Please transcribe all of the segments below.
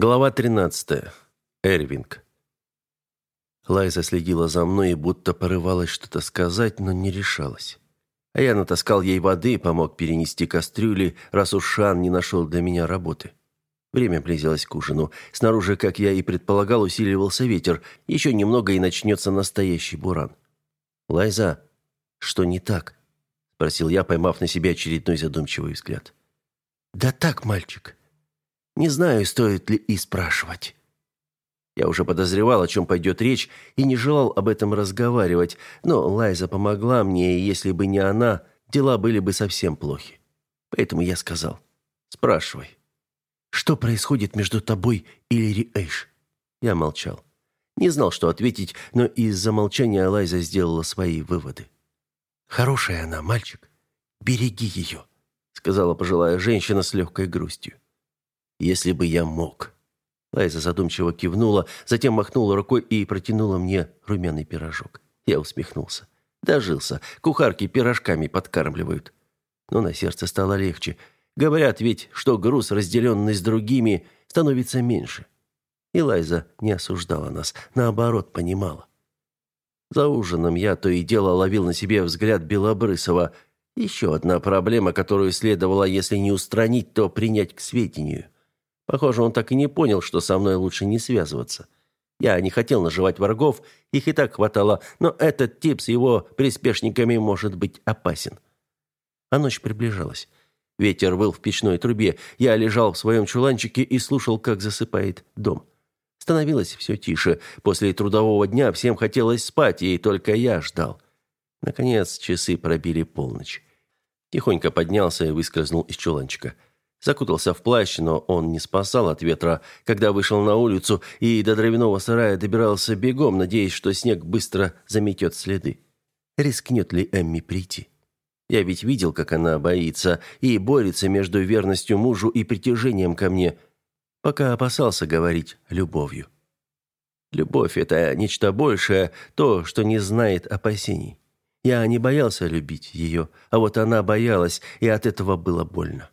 Глава 13. Эрвинг. Лайза следила за мной и будто порывалась что-то сказать, но не решалась. А я натаскал ей воды и помог перенести кастрюли, раз уж Шан не нашел для меня работы. Время близилось к ужину. Снаружи, как я и предполагал, усиливался ветер. Еще немного и начнется настоящий буран. «Лайза, что не так?» – спросил я, поймав на себя очередной задумчивый взгляд. «Да так, мальчик. Не знаю, стоит ли и спрашивать». Я уже подозревал, о чем пойдет речь, и не желал об этом разговаривать, но Лайза помогла мне, и если бы не она, дела были бы совсем плохи. Поэтому я сказал, спрашивай. «Что происходит между тобой и Лири Эйш?» Я молчал. Не знал, что ответить, но из-за молчания Лайза сделала свои выводы. «Хорошая она, мальчик. Береги ее», — сказала пожилая женщина с легкой грустью если бы я мог». Лайза задумчиво кивнула, затем махнула рукой и протянула мне румяный пирожок. Я усмехнулся. Дожился. Кухарки пирожками подкармливают. Но на сердце стало легче. Говорят ведь, что груз, разделенный с другими, становится меньше. И Лайза не осуждала нас, наоборот, понимала. За ужином я то и дело ловил на себе взгляд Белобрысова. Еще одна проблема, которую следовало, если не устранить, то принять к сведению – Похоже, он так и не понял, что со мной лучше не связываться. Я не хотел наживать врагов, их и так хватало, но этот тип с его приспешниками может быть опасен. А ночь приближалась. Ветер выл в печной трубе. Я лежал в своем чуланчике и слушал, как засыпает дом. Становилось все тише. После трудового дня всем хотелось спать, и только я ждал. Наконец часы пробили полночь. Тихонько поднялся и выскользнул из чуланчика. Закутался в плащ, но он не спасал от ветра, когда вышел на улицу и до дровяного сарая добирался бегом, надеясь, что снег быстро заметет следы. Рискнет ли Эмми прийти? Я ведь видел, как она боится и борется между верностью мужу и притяжением ко мне, пока опасался говорить любовью. Любовь – это нечто большее, то, что не знает опасений. Я не боялся любить ее, а вот она боялась, и от этого было больно.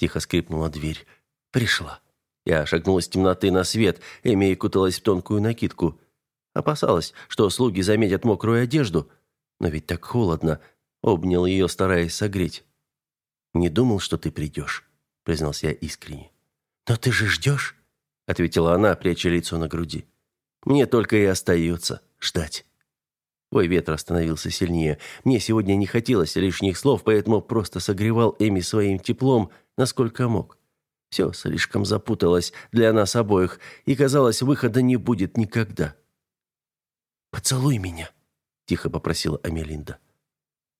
Тихо скрипнула дверь. Пришла. Я шагнул из темноты на свет. Эми куталась в тонкую накидку. Опасалась, что слуги заметят мокрую одежду. Но ведь так холодно. Обнял ее, стараясь согреть. «Не думал, что ты придешь», — признался я искренне. «Но ты же ждешь?» — ответила она, пряча лицо на груди. «Мне только и остается ждать». Вой ветра становился сильнее. Мне сегодня не хотелось лишних слов, поэтому просто согревал Эми своим теплом, насколько мог. Все слишком запуталось для нас обоих, и, казалось, выхода не будет никогда. «Поцелуй меня», — тихо попросила Амелинда.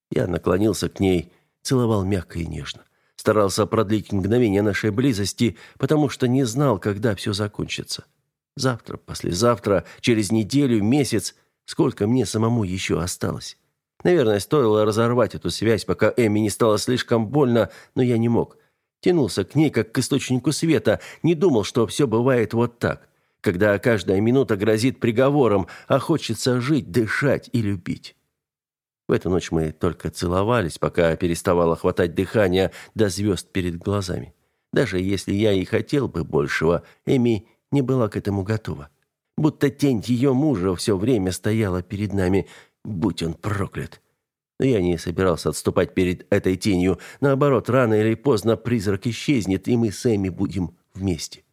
Я наклонился к ней, целовал мягко и нежно. Старался продлить мгновение нашей близости, потому что не знал, когда все закончится. Завтра, послезавтра, через неделю, месяц — Сколько мне самому еще осталось? Наверное, стоило разорвать эту связь, пока Эми не стало слишком больно, но я не мог. Тянулся к ней, как к источнику света, не думал, что все бывает вот так, когда каждая минута грозит приговором, а хочется жить, дышать и любить. В эту ночь мы только целовались, пока переставало хватать дыхания до звезд перед глазами. Даже если я и хотел бы большего, Эми не была к этому готова будто тень ее мужа все время стояла перед нами, будь он проклят. Но я не собирался отступать перед этой тенью. Наоборот, рано или поздно призрак исчезнет, и мы с Эми будем вместе.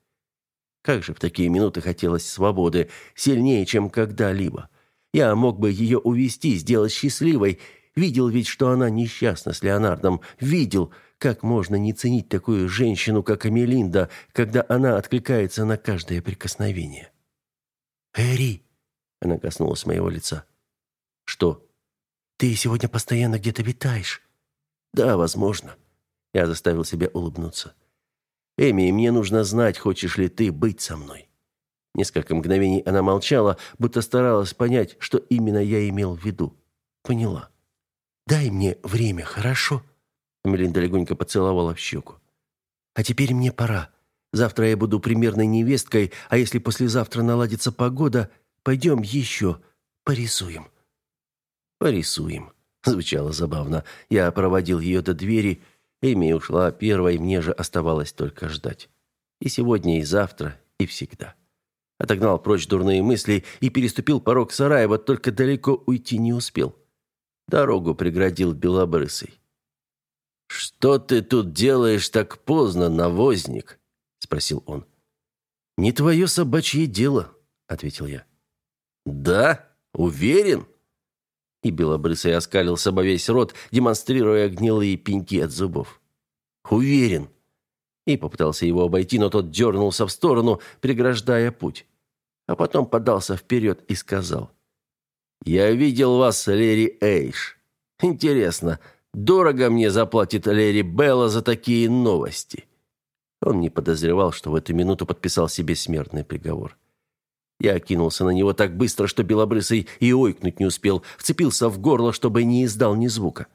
Как же в такие минуты хотелось свободы, сильнее, чем когда-либо. Я мог бы ее увести, сделать счастливой. Видел ведь, что она несчастна с Леонардом. Видел, как можно не ценить такую женщину, как Амелинда, когда она откликается на каждое прикосновение. «Эри!» Она коснулась моего лица. «Что?» «Ты сегодня постоянно где-то витаешь». «Да, возможно». Я заставил себя улыбнуться. «Эми, мне нужно знать, хочешь ли ты быть со мной». Несколько мгновений она молчала, будто старалась понять, что именно я имел в виду. Поняла. «Дай мне время, хорошо?» Мелинда легонько поцеловала в щеку. «А теперь мне пора. Завтра я буду примерной невесткой, а если послезавтра наладится погода, пойдем еще порисуем». «Порисуем», — звучало забавно. Я проводил ее до двери. Эми ушла первой, мне же оставалось только ждать. И сегодня, и завтра, и всегда. Отогнал прочь дурные мысли и переступил порог сарая, вот только далеко уйти не успел. Дорогу преградил белобрысый. «Что ты тут делаешь так поздно, навозник?» — спросил он. «Не твое собачье дело», — ответил я. «Да? Уверен?» И белобрысый оскалился во весь рот, демонстрируя гнилые пеньки от зубов. «Уверен», и попытался его обойти, но тот дернулся в сторону, преграждая путь. А потом подался вперед и сказал. «Я видел вас, Лерри Эйш. Интересно, дорого мне заплатит Лерри Белла за такие новости?» Он не подозревал, что в эту минуту подписал себе смертный приговор. Я окинулся на него так быстро, что белобрысый и ойкнуть не успел, вцепился в горло, чтобы не издал ни звука.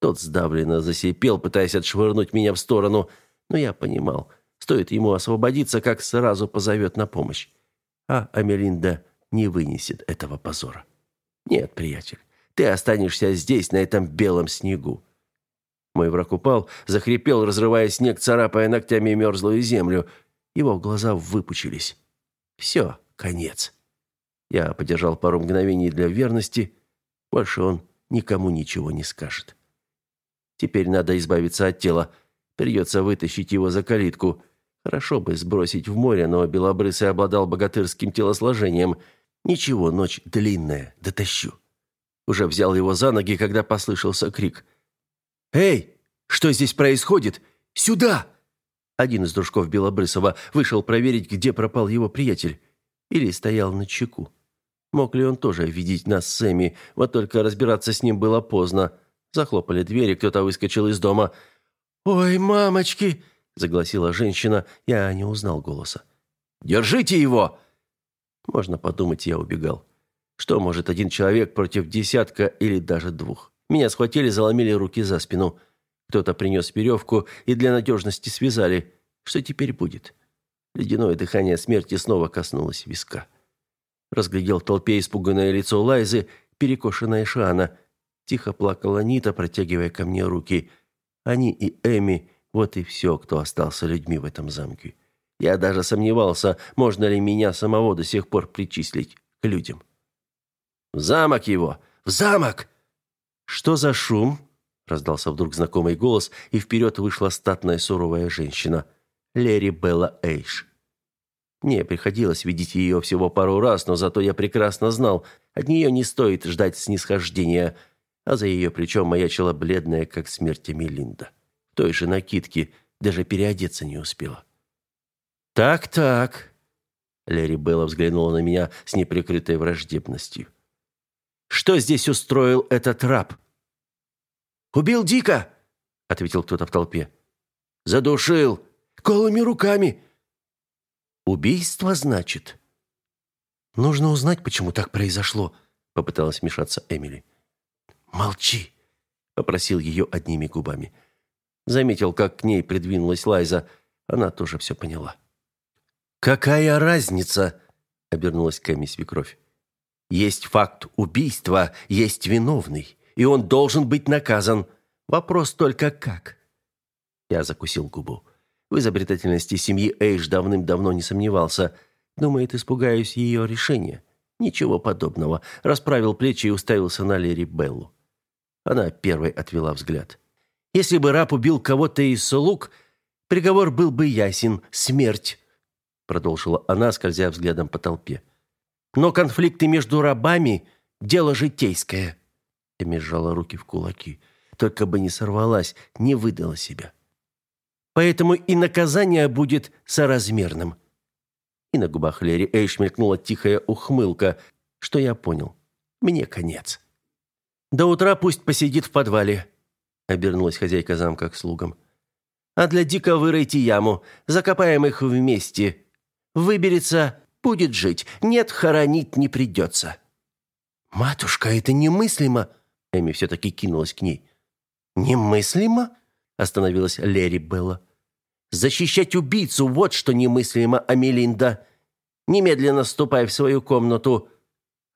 Тот сдавленно засипел, пытаясь отшвырнуть меня в сторону – но я понимал, стоит ему освободиться, как сразу позовет на помощь. А Амелинда не вынесет этого позора. Нет, приятель, ты останешься здесь, на этом белом снегу. Мой враг упал, захрипел, разрывая снег, царапая ногтями мерзлую землю. Его глаза выпучились. Все, конец. Я подержал пару мгновений для верности. Больше он никому ничего не скажет. Теперь надо избавиться от тела. Придется вытащить его за калитку. Хорошо бы сбросить в море, но Белобрысый обладал богатырским телосложением. Ничего, ночь длинная, дотащу. Уже взял его за ноги, когда послышался крик. «Эй, что здесь происходит? Сюда!» Один из дружков Белобрысова вышел проверить, где пропал его приятель. Или стоял на чеку. Мог ли он тоже видеть нас с Эми, вот только разбираться с ним было поздно. Захлопали двери, кто-то выскочил из дома – «Ой, мамочки!» – загласила женщина. Я не узнал голоса. «Держите его!» Можно подумать, я убегал. Что может один человек против десятка или даже двух? Меня схватили, заломили руки за спину. Кто-то принес веревку и для надежности связали. Что теперь будет? Ледяное дыхание смерти снова коснулось виска. Разглядел в толпе испуганное лицо Лайзы, перекошенная Шана. Тихо плакала Нита, протягивая ко мне руки – они и Эми – вот и все, кто остался людьми в этом замке. Я даже сомневался, можно ли меня самого до сих пор причислить к людям. «В замок его! В замок!» «Что за шум?» – раздался вдруг знакомый голос, и вперед вышла статная суровая женщина – Лерри Белла Эйш. Мне приходилось видеть ее всего пару раз, но зато я прекрасно знал, от нее не стоит ждать снисхождения – а за ее плечом маячила бледная, как смерть Мелинда. В той же накидке даже переодеться не успела. «Так-так», — Лерри Белла взглянула на меня с неприкрытой враждебностью. «Что здесь устроил этот раб?» «Убил Дика», — ответил кто-то в толпе. «Задушил! Голыми руками!» «Убийство, значит?» «Нужно узнать, почему так произошло», — попыталась вмешаться Эмили. «Молчи!» — попросил ее одними губами. Заметил, как к ней придвинулась Лайза. Она тоже все поняла. «Какая разница?» — обернулась к Эми свекровь. «Есть факт убийства, есть виновный, и он должен быть наказан. Вопрос только как?» Я закусил губу. В изобретательности семьи Эйш давным-давно не сомневался. Думает, испугаюсь ее решения. Ничего подобного. Расправил плечи и уставился на Лери Беллу. Она первой отвела взгляд. Если бы раб убил кого-то из слуг, приговор был бы ясен – смерть, продолжила она, скользя взглядом по толпе. Но конфликты между рабами – дело житейское. Эми сжала руки в кулаки. Только бы не сорвалась, не выдала себя. Поэтому и наказание будет соразмерным. И на губах Лери Эйш мелькнула тихая ухмылка, что я понял. Мне конец. До утра пусть посидит в подвале, обернулась хозяйка замка к слугам. А для Дика выройте яму, закопаем их вместе. Выберется, будет жить. Нет, хоронить не придется». «Матушка, это немыслимо!» Эми все-таки кинулась к ней. «Немыслимо?» Остановилась Лерри Белла. «Защищать убийцу – вот что немыслимо, Амелинда. Немедленно ступай в свою комнату.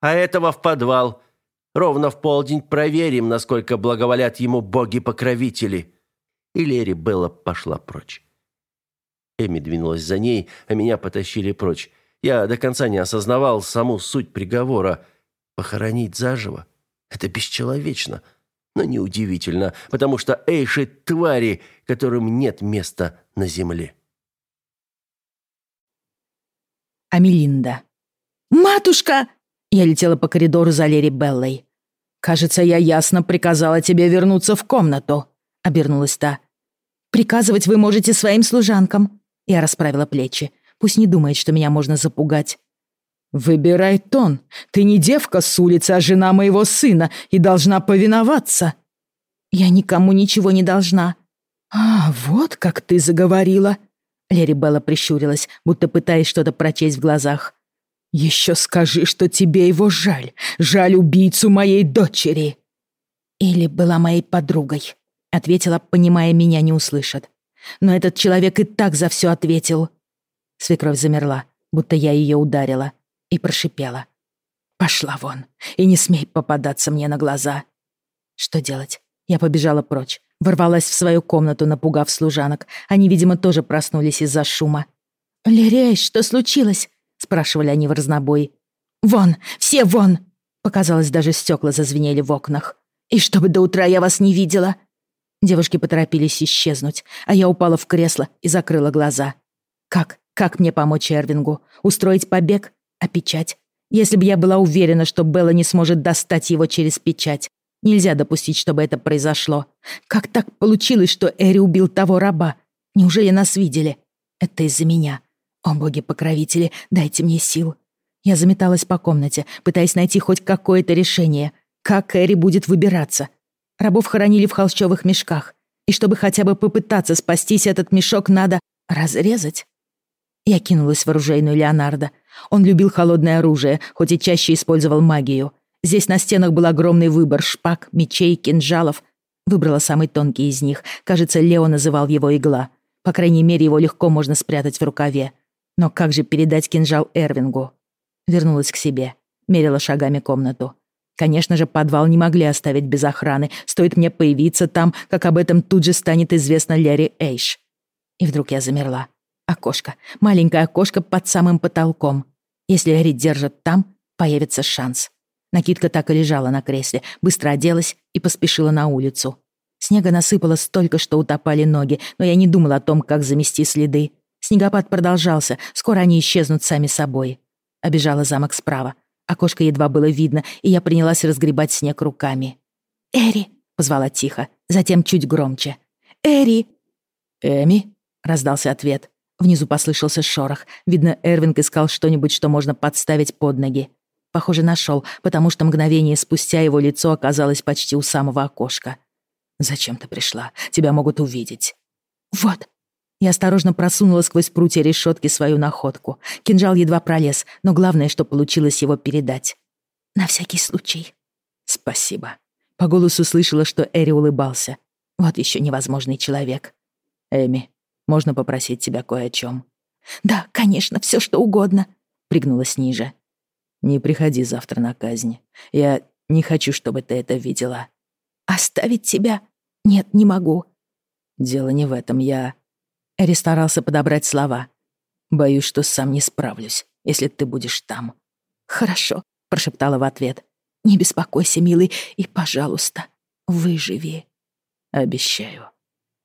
А этого в подвал. Ровно в полдень проверим, насколько благоволят ему боги-покровители». И Лерри Белла пошла прочь. Эми двинулась за ней, а меня потащили прочь. Я до конца не осознавал саму суть приговора. Похоронить заживо — это бесчеловечно. Но неудивительно, потому что эйши — твари, которым нет места на земле. Амелинда. «Матушка!» Я летела по коридору за Лери Беллой. «Кажется, я ясно приказала тебе вернуться в комнату», — обернулась та. «Приказывать вы можете своим служанкам». Я расправила плечи. Пусть не думает, что меня можно запугать. «Выбирай тон. Ты не девка с улицы, а жена моего сына и должна повиноваться». «Я никому ничего не должна». «А, вот как ты заговорила». Лери Белла прищурилась, будто пытаясь что-то прочесть в глазах. «Еще скажи, что тебе его жаль. Жаль убийцу моей дочери». «Или была моей подругой», — ответила, понимая, меня не услышат. «Но этот человек и так за все ответил». Свекровь замерла, будто я ее ударила, и прошипела. «Пошла вон, и не смей попадаться мне на глаза». Что делать? Я побежала прочь, ворвалась в свою комнату, напугав служанок. Они, видимо, тоже проснулись из-за шума. «Лерей, что случилось?» — спрашивали они в разнобой. «Вон! Все вон!» Показалось, даже стекла зазвенели в окнах. «И чтобы до утра я вас не видела!» Девушки поторопились исчезнуть, а я упала в кресло и закрыла глаза. «Как? Как мне помочь Эрвингу? Устроить побег? А печать? Если бы я была уверена, что Белла не сможет достать его через печать. Нельзя допустить, чтобы это произошло. Как так получилось, что Эри убил того раба? Неужели нас видели? Это из-за меня. «О, боги-покровители, дайте мне сил!» Я заметалась по комнате, пытаясь найти хоть какое-то решение. Как Эри будет выбираться? Рабов хоронили в холщовых мешках. И чтобы хотя бы попытаться спастись, этот мешок надо разрезать. Я кинулась в оружейную Леонардо. Он любил холодное оружие, хоть и чаще использовал магию. Здесь на стенах был огромный выбор шпаг, мечей, кинжалов. Выбрала самый тонкий из них. Кажется, Лео называл его игла. По крайней мере, его легко можно спрятать в рукаве. Но как же передать кинжал Эрвингу? Вернулась к себе, мерила шагами комнату. Конечно же, подвал не могли оставить без охраны. Стоит мне появиться там, как об этом тут же станет известно Лерри Эйш. И вдруг я замерла. Окошко. Маленькое окошко под самым потолком. Если Эри держит там, появится шанс. Накидка так и лежала на кресле, быстро оделась и поспешила на улицу. Снега насыпало столько, что утопали ноги, но я не думала о том, как замести следы. Снегопад продолжался, скоро они исчезнут сами собой. Обежала замок справа. Окошко едва было видно, и я принялась разгребать снег руками. «Эри!» — позвала тихо, затем чуть громче. «Эри!» «Эми?» — раздался ответ. Внизу послышался шорох. Видно, Эрвинг искал что-нибудь, что можно подставить под ноги. Похоже, нашел, потому что мгновение спустя его лицо оказалось почти у самого окошка. «Зачем ты пришла? Тебя могут увидеть». «Вот», я осторожно просунула сквозь прутья решетки свою находку. Кинжал едва пролез, но главное, что получилось его передать. На всякий случай. Спасибо. По голосу слышала, что Эри улыбался. Вот еще невозможный человек. Эми, можно попросить тебя кое о чем? Да, конечно, все что угодно. Пригнулась ниже. Не приходи завтра на казнь. Я не хочу, чтобы ты это видела. Оставить тебя? Нет, не могу. Дело не в этом. Я... Эри старался подобрать слова. «Боюсь, что сам не справлюсь, если ты будешь там». «Хорошо», — прошептала в ответ. «Не беспокойся, милый, и, пожалуйста, выживи». «Обещаю».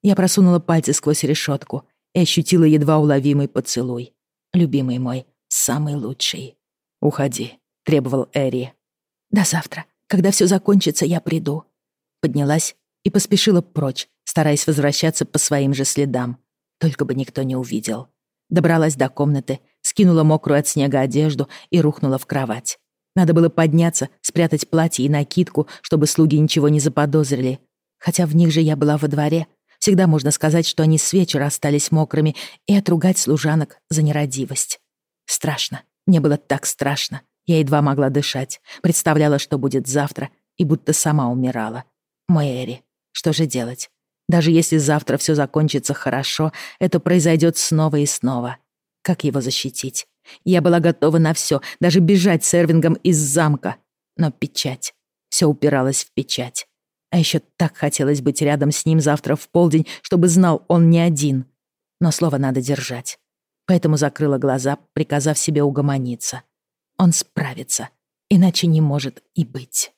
Я просунула пальцы сквозь решетку и ощутила едва уловимый поцелуй. «Любимый мой, самый лучший». «Уходи», — требовал Эри. «До завтра. Когда все закончится, я приду». Поднялась и поспешила прочь, стараясь возвращаться по своим же следам. Только бы никто не увидел. Добралась до комнаты, скинула мокрую от снега одежду и рухнула в кровать. Надо было подняться, спрятать платье и накидку, чтобы слуги ничего не заподозрили. Хотя в них же я была во дворе. Всегда можно сказать, что они с вечера остались мокрыми, и отругать служанок за нерадивость. Страшно. Мне было так страшно. Я едва могла дышать. Представляла, что будет завтра, и будто сама умирала. Мой Эри. Что же делать? Даже если завтра все закончится хорошо, это произойдет снова и снова. Как его защитить? Я была готова на все, даже бежать с Эрвингом из замка. Но печать. Все упиралось в печать. А еще так хотелось быть рядом с ним завтра в полдень, чтобы знал, он не один. но слово надо держать. Поэтому закрыла глаза, приказав себе угомониться. Он справится, иначе не может и быть.